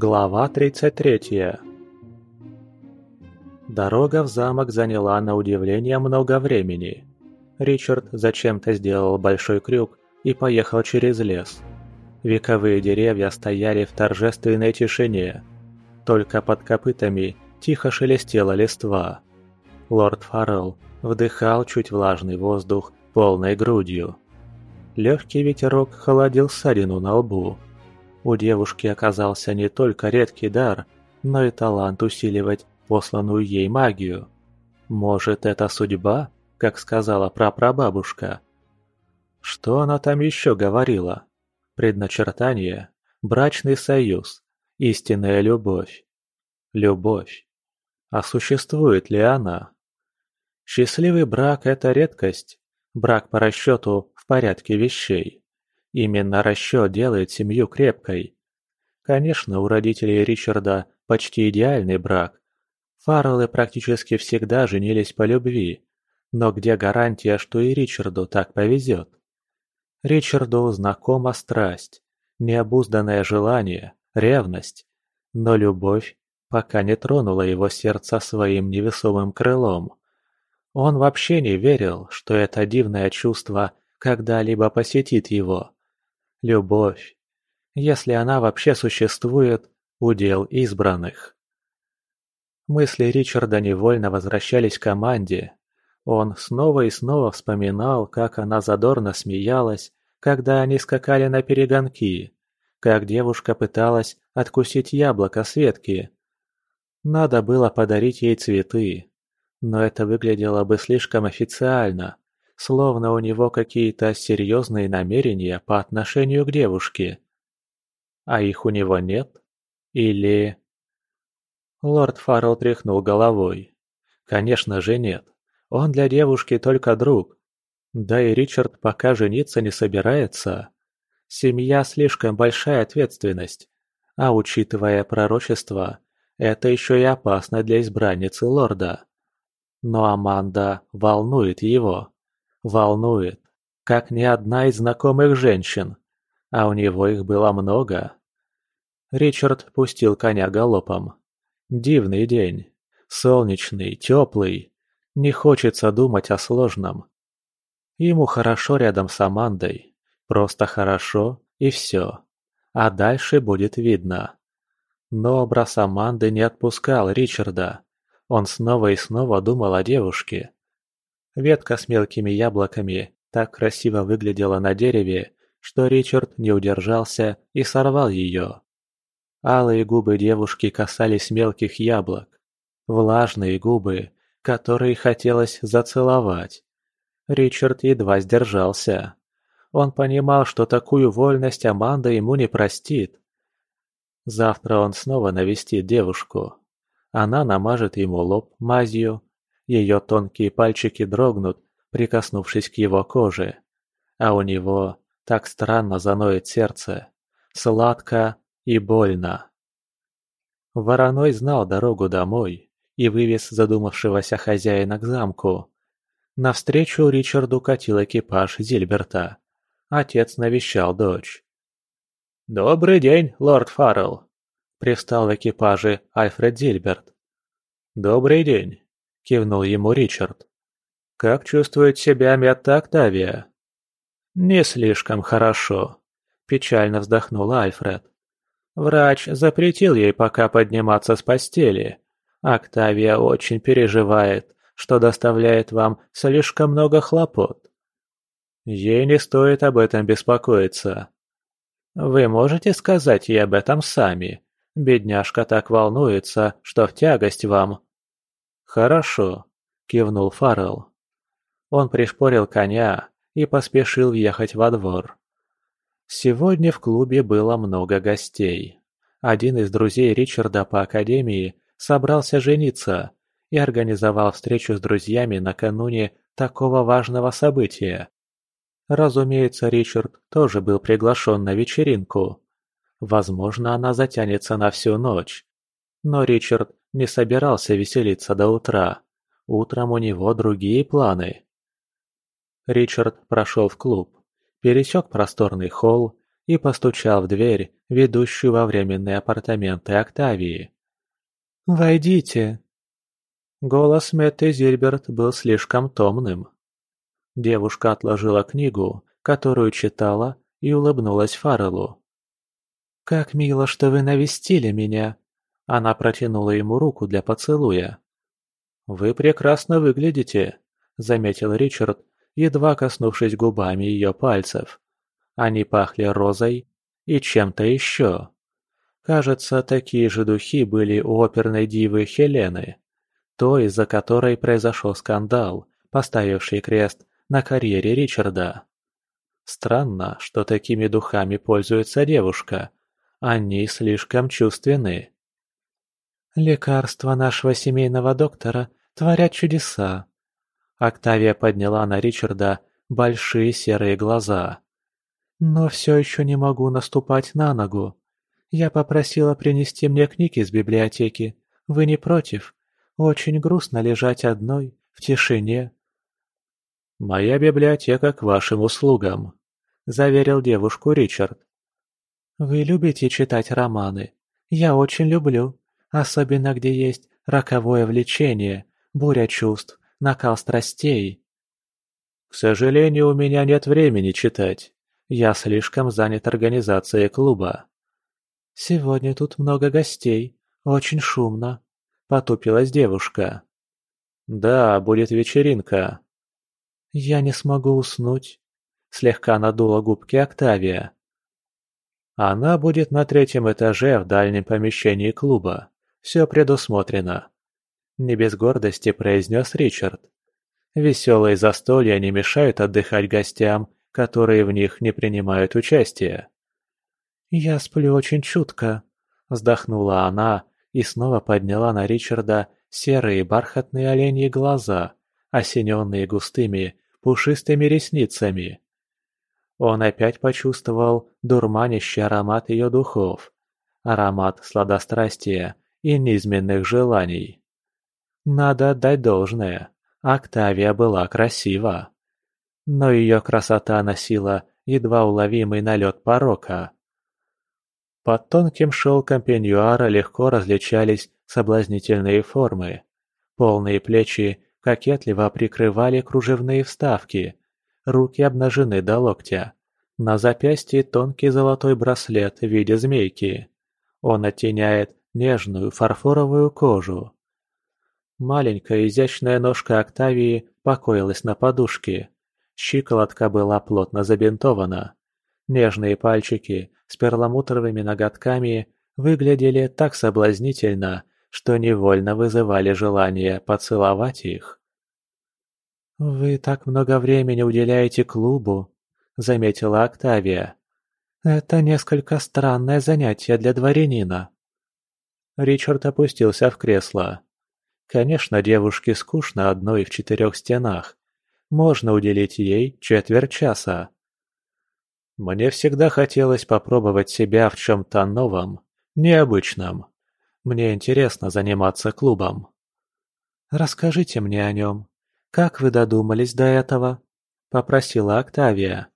Глава 33 Дорога в замок заняла на удивление много времени. Ричард зачем-то сделал большой крюк и поехал через лес. Вековые деревья стояли в торжественной тишине. Только под копытами тихо шелестела листва. Лорд Фаррелл вдыхал чуть влажный воздух полной грудью. Легкий ветерок холодил ссадину на лбу. У девушки оказался не только редкий дар, но и талант усиливать посланную ей магию. Может, это судьба, как сказала прапрабабушка? Что она там еще говорила? Предначертание, брачный союз, истинная любовь. Любовь. А существует ли она? Счастливый брак – это редкость. Брак по расчету в порядке вещей. Именно расчет делает семью крепкой. Конечно, у родителей Ричарда почти идеальный брак. Фарреллы практически всегда женились по любви. Но где гарантия, что и Ричарду так повезет? Ричарду знакома страсть, необузданное желание, ревность. Но любовь пока не тронула его сердце своим невесомым крылом. Он вообще не верил, что это дивное чувство когда-либо посетит его. Любовь. Если она вообще существует, удел избранных. Мысли Ричарда невольно возвращались к команде. Он снова и снова вспоминал, как она задорно смеялась, когда они скакали на перегонки, как девушка пыталась откусить яблоко с ветки. Надо было подарить ей цветы, но это выглядело бы слишком официально, словно у него какие-то серьезные намерения по отношению к девушке. А их у него нет? Или... Лорд Фаррелл тряхнул головой. Конечно же нет. Он для девушки только друг. Да и Ричард пока жениться не собирается. Семья слишком большая ответственность. А учитывая пророчество, это еще и опасно для избранницы лорда. Но Аманда волнует его. Волнует, как ни одна из знакомых женщин. А у него их было много. Ричард пустил коня галопом. Дивный день. Солнечный, теплый. Не хочется думать о сложном. Ему хорошо рядом с Амандой. Просто хорошо и все. А дальше будет видно. Но образ Аманды не отпускал Ричарда. Он снова и снова думал о девушке. Ветка с мелкими яблоками так красиво выглядела на дереве, что Ричард не удержался и сорвал ее. Алые губы девушки касались мелких яблок. Влажные губы, которые хотелось зацеловать. Ричард едва сдержался. Он понимал, что такую вольность Аманда ему не простит. Завтра он снова навестит девушку. Она намажет ему лоб мазью. Ее тонкие пальчики дрогнут, прикоснувшись к его коже. А у него так странно заноет сердце. Сладко и больно. Вороной знал дорогу домой и вывез задумавшегося хозяина к замку. Навстречу Ричарду катил экипаж Зильберта. Отец навещал дочь. «Добрый день, лорд Фаррелл!» Привстал в экипаже Альфред Зильберт. «Добрый день», — кивнул ему Ричард. «Как чувствует себя Метта Октавия?» «Не слишком хорошо», — печально вздохнул Альфред. «Врач запретил ей пока подниматься с постели. Октавия очень переживает, что доставляет вам слишком много хлопот. Ей не стоит об этом беспокоиться. Вы можете сказать ей об этом сами, Бедняжка так волнуется, что в тягость вам». «Хорошо», — кивнул Фаррелл. Он пришпорил коня и поспешил въехать во двор. Сегодня в клубе было много гостей. Один из друзей Ричарда по академии собрался жениться и организовал встречу с друзьями накануне такого важного события. Разумеется, Ричард тоже был приглашен на вечеринку. Возможно, она затянется на всю ночь. Но Ричард не собирался веселиться до утра. Утром у него другие планы. Ричард прошел в клуб, пересек просторный холл и постучал в дверь, ведущую во временные апартаменты Октавии. «Войдите!» Голос Мэтты Зильберт был слишком томным. Девушка отложила книгу, которую читала, и улыбнулась Фарреллу. «Как мило, что вы навестили меня!» Она протянула ему руку для поцелуя. «Вы прекрасно выглядите», — заметил Ричард, едва коснувшись губами ее пальцев. Они пахли розой и чем-то еще. Кажется, такие же духи были у оперной дивы Хелены, той, из-за которой произошел скандал, поставивший крест на карьере Ричарда. Странно, что такими духами пользуется девушка. Они слишком чувственны. «Лекарства нашего семейного доктора творят чудеса», Октавия подняла на Ричарда большие серые глаза. «Но все еще не могу наступать на ногу. Я попросила принести мне книги из библиотеки. Вы не против? Очень грустно лежать одной, в тишине». «Моя библиотека к вашим услугам», — заверил девушку Ричард. «Вы любите читать романы? Я очень люблю, особенно где есть роковое влечение, буря чувств, накал страстей. К сожалению, у меня нет времени читать. Я слишком занят организацией клуба. Сегодня тут много гостей, очень шумно. Потупилась девушка. Да, будет вечеринка. Я не смогу уснуть. Слегка надула губки Октавия. Она будет на третьем этаже в дальнем помещении клуба. Все предусмотрено. Не без гордости произнес Ричард. Веселые застолья не мешают отдыхать гостям, которые в них не принимают участия. «Я сплю очень чутко», — вздохнула она и снова подняла на Ричарда серые бархатные оленьи глаза, осененные густыми, пушистыми ресницами. Он опять почувствовал дурманящий аромат ее духов, аромат сладострастия и низменных желаний. Надо отдать должное, Октавия была красива. Но ее красота носила едва уловимый налет порока. Под тонким шелком пеньюара легко различались соблазнительные формы. Полные плечи кокетливо прикрывали кружевные вставки, руки обнажены до локтя. На запястье тонкий золотой браслет в виде змейки. Он оттеняет нежную фарфоровую кожу. Маленькая изящная ножка Октавии покоилась на подушке. Щиколотка была плотно забинтована. Нежные пальчики с перламутровыми ноготками выглядели так соблазнительно, что невольно вызывали желание поцеловать их. «Вы так много времени уделяете клубу», — заметила Октавия. «Это несколько странное занятие для дворянина». Ричард опустился в кресло. Конечно, девушке скучно одной в четырех стенах. Можно уделить ей четверть часа. Мне всегда хотелось попробовать себя в чем-то новом, необычном. Мне интересно заниматься клубом. «Расскажите мне о нем. Как вы додумались до этого?» – попросила Октавия.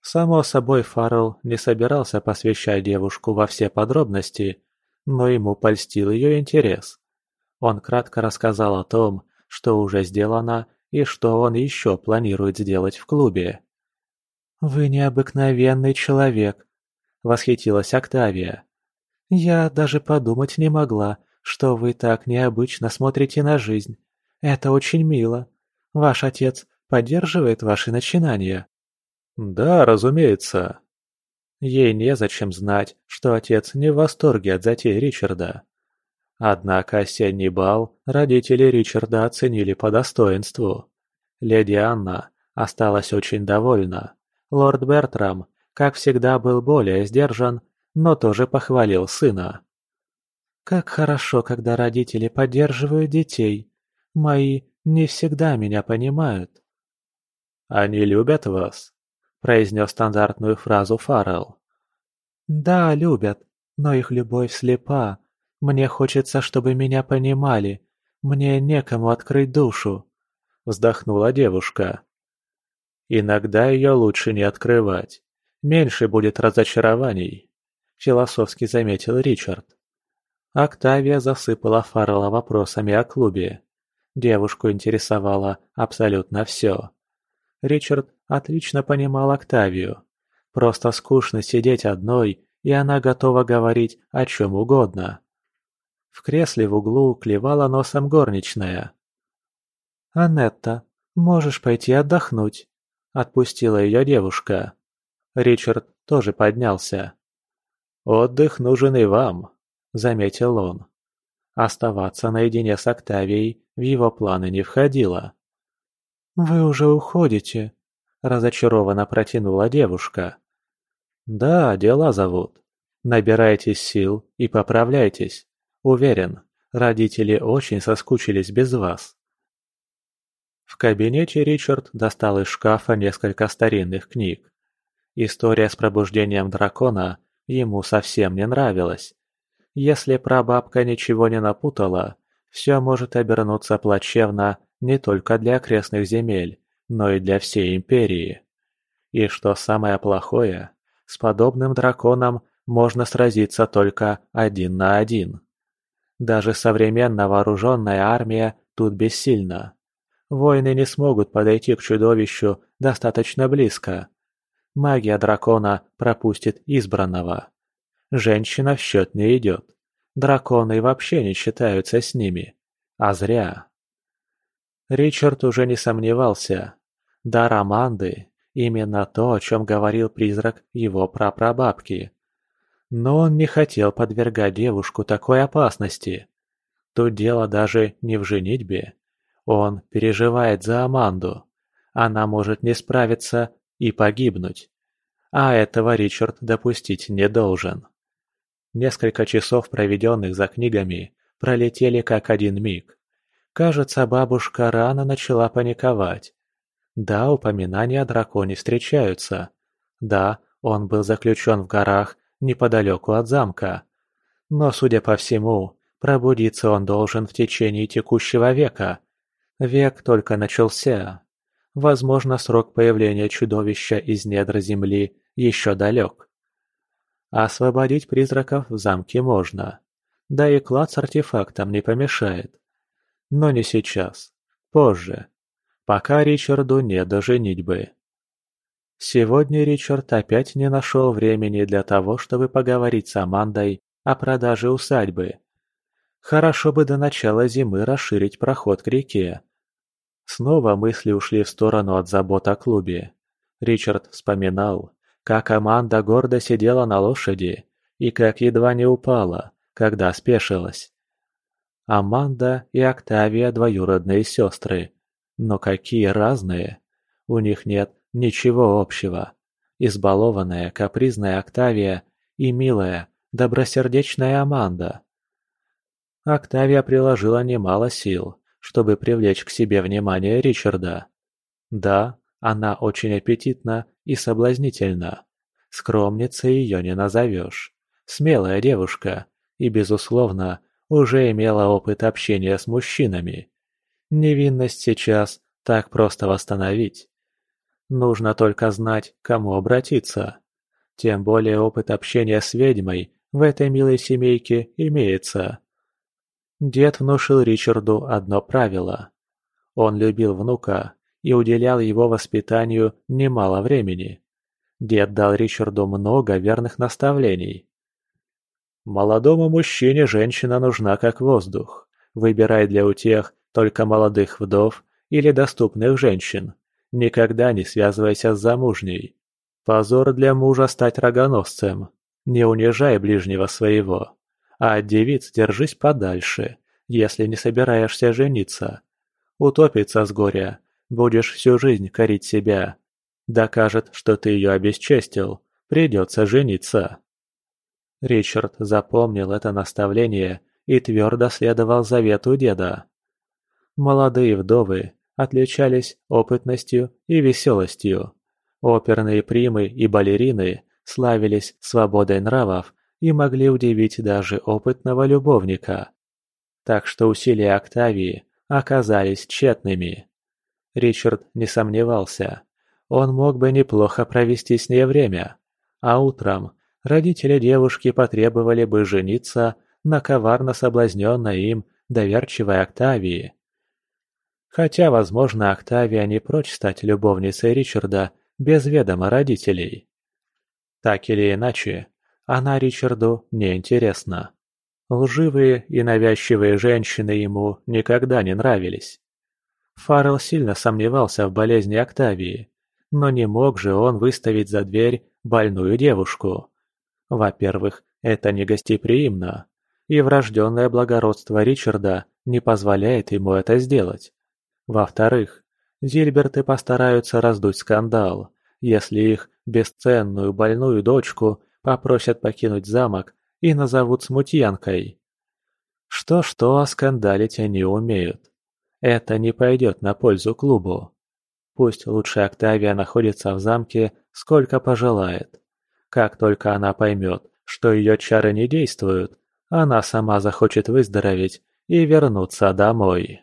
Само собой, Фаррелл не собирался посвящать девушку во все подробности, но ему польстил ее интерес. Он кратко рассказал о том, что уже сделано и что он еще планирует сделать в клубе. «Вы необыкновенный человек», — восхитилась Октавия. «Я даже подумать не могла, что вы так необычно смотрите на жизнь. Это очень мило. Ваш отец поддерживает ваши начинания?» «Да, разумеется». Ей незачем знать, что отец не в восторге от затей Ричарда. Однако осенний бал родители Ричарда оценили по достоинству. Леди Анна осталась очень довольна. Лорд Бертрам, как всегда, был более сдержан, но тоже похвалил сына. «Как хорошо, когда родители поддерживают детей. Мои не всегда меня понимают». «Они любят вас», — произнес стандартную фразу Фаррелл. «Да, любят, но их любовь слепа, мне хочется, чтобы меня понимали. Мне некому открыть душу», — вздохнула девушка. «Иногда ее лучше не открывать. Меньше будет разочарований», – философски заметил Ричард. Октавия засыпала Фаррелла вопросами о клубе. Девушку интересовало абсолютно все. Ричард отлично понимал Октавию. Просто скучно сидеть одной, и она готова говорить о чем угодно. В кресле в углу клевала носом горничная. «Анетта, можешь пойти отдохнуть», — отпустила ее девушка. Ричард тоже поднялся. «Отдых нужен и вам», — заметил он. Оставаться наедине с Октавией в его планы не входило. «Вы уже уходите», — разочарованно протянула девушка. «Да, дела зовут. Набирайтесь сил и поправляйтесь. Уверен, родители очень соскучились без вас». В кабинете Ричард достал из шкафа несколько старинных книг. История с пробуждением дракона ему совсем не нравилась. Если прабабка ничего не напутала, все может обернуться плачевно не только для окрестных земель, но и для всей империи. И что самое плохое, с подобным драконом можно сразиться только один на один. Даже современная вооруженная армия тут бессильна. Воины не смогут подойти к чудовищу достаточно близко. Магия дракона пропустит избранного. Женщина в счет не идет. Драконы вообще не считаются с ними. А зря. Ричард уже не сомневался. Дар Аманды – именно то, о чем говорил призрак его прапрабабки. Но он не хотел подвергать девушку такой опасности. Тут дело даже не в женитьбе. Он переживает за Аманду. Она может не справиться и погибнуть. А этого Ричард допустить не должен. Несколько часов, проведенных за книгами, пролетели как один миг. Кажется, бабушка рано начала паниковать. Да, упоминания о драконе встречаются. Да, он был заключен в горах неподалеку от замка. Но, судя по всему, пробудиться он должен в течение текущего века. Век только начался. Возможно, срок появления чудовища из недр земли еще далек. Освободить призраков в замке можно. Да и клад с артефактом не помешает. Но не сейчас. Позже. Пока Ричарду не до женитьбы. Сегодня Ричард опять не нашел времени для того, чтобы поговорить с Амандой о продаже усадьбы. Хорошо бы до начала зимы расширить проход к реке. Снова мысли ушли в сторону от забот о клубе. Ричард вспоминал, как Аманда гордо сидела на лошади и как едва не упала, когда спешилась. Аманда и Октавия двоюродные сестры, но какие разные. У них нет Ничего общего. Избалованная, капризная Октавия и милая, добросердечная Аманда. Октавия приложила немало сил, чтобы привлечь к себе внимание Ричарда. Да, она очень аппетитна и соблазнительна. Скромницей ее не назовешь. Смелая девушка и, безусловно, уже имела опыт общения с мужчинами. Невинность сейчас так просто восстановить. Нужно только знать, кому обратиться. Тем более опыт общения с ведьмой в этой милой семейке имеется. Дед внушил Ричарду одно правило. Он любил внука и уделял его воспитанию немало времени. Дед дал Ричарду много верных наставлений. Молодому мужчине женщина нужна как воздух. Выбирай для утех только молодых вдов или доступных женщин, Никогда не связывайся с замужней. Позор для мужа стать рогоносцем. Не унижай ближнего своего. А от девиц держись подальше, если не собираешься жениться. Утопится с горя, будешь всю жизнь корить себя. Докажет, что ты ее обесчестил, придется жениться. Ричард запомнил это наставление и твердо следовал завету деда. Молодые вдовы отличались опытностью и веселостью. Оперные примы и балерины славились свободой нравов и могли удивить даже опытного любовника. Так что усилия Октавии оказались тщетными. Ричард не сомневался. Он мог бы неплохо провести с ней время, а утром родители девушки потребовали бы жениться на коварно соблазненной им доверчивой Октавии. Хотя, возможно, Октавия не прочь стать любовницей Ричарда без ведома родителей. Так или иначе, она Ричарду не интересна. Лживые и навязчивые женщины ему никогда не нравились. Фаррелл сильно сомневался в болезни Октавии, но не мог же он выставить за дверь больную девушку. Во-первых, это негостеприимно, и врожденное благородство Ричарда не позволяет ему это сделать. Во-вторых, Зильберты постараются раздуть скандал, если их бесценную больную дочку попросят покинуть замок и назовут смутьянкой. Что-что, а скандалить они умеют. Это не пойдет на пользу клубу. Пусть лучше Октавия находится в замке, сколько пожелает. Как только она поймет, что ее чары не действуют, она сама захочет выздороветь и вернуться домой.